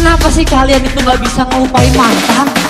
Kenapa sih kalian itu nggak bisa ngelupain mantan?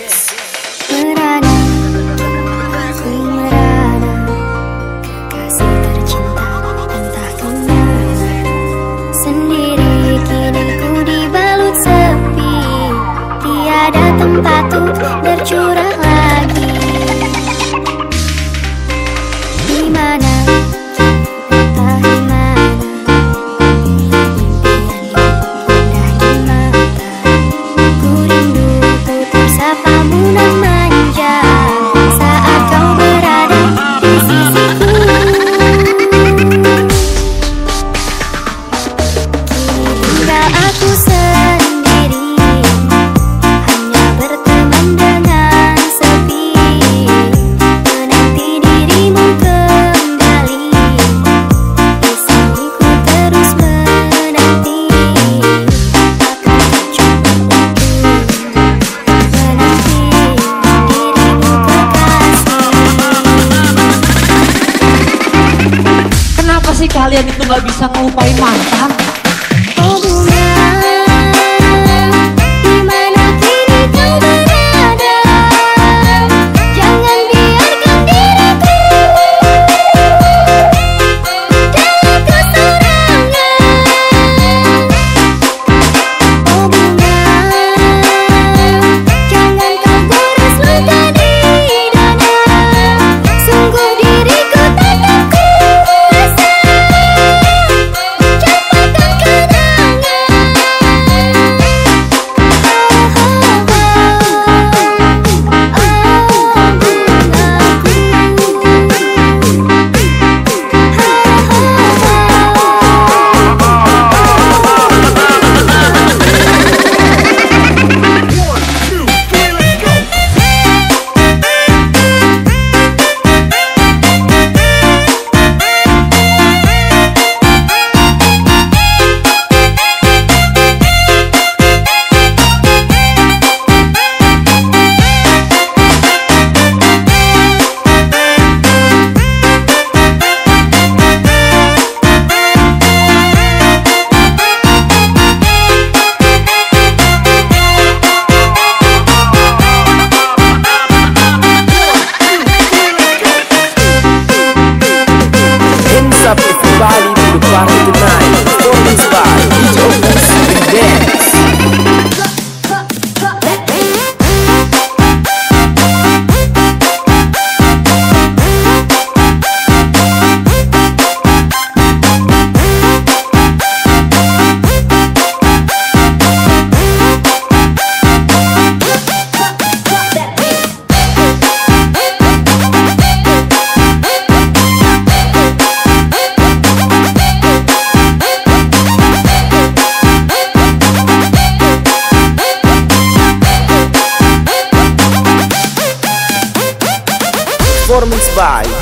sih kalian itu nggak bisa ngelupain mantan?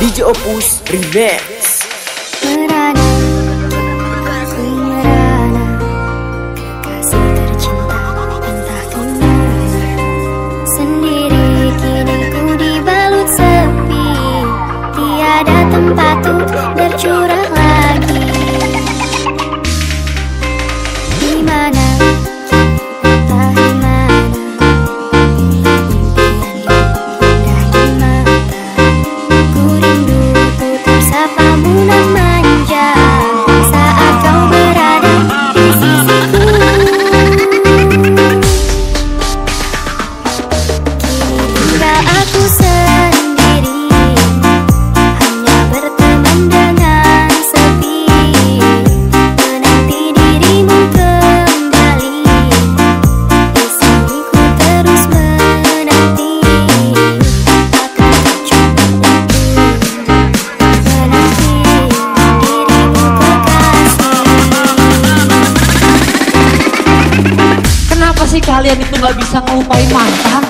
DJ Opus Remix. Kalian itu nggak bisa ngelupain mantan?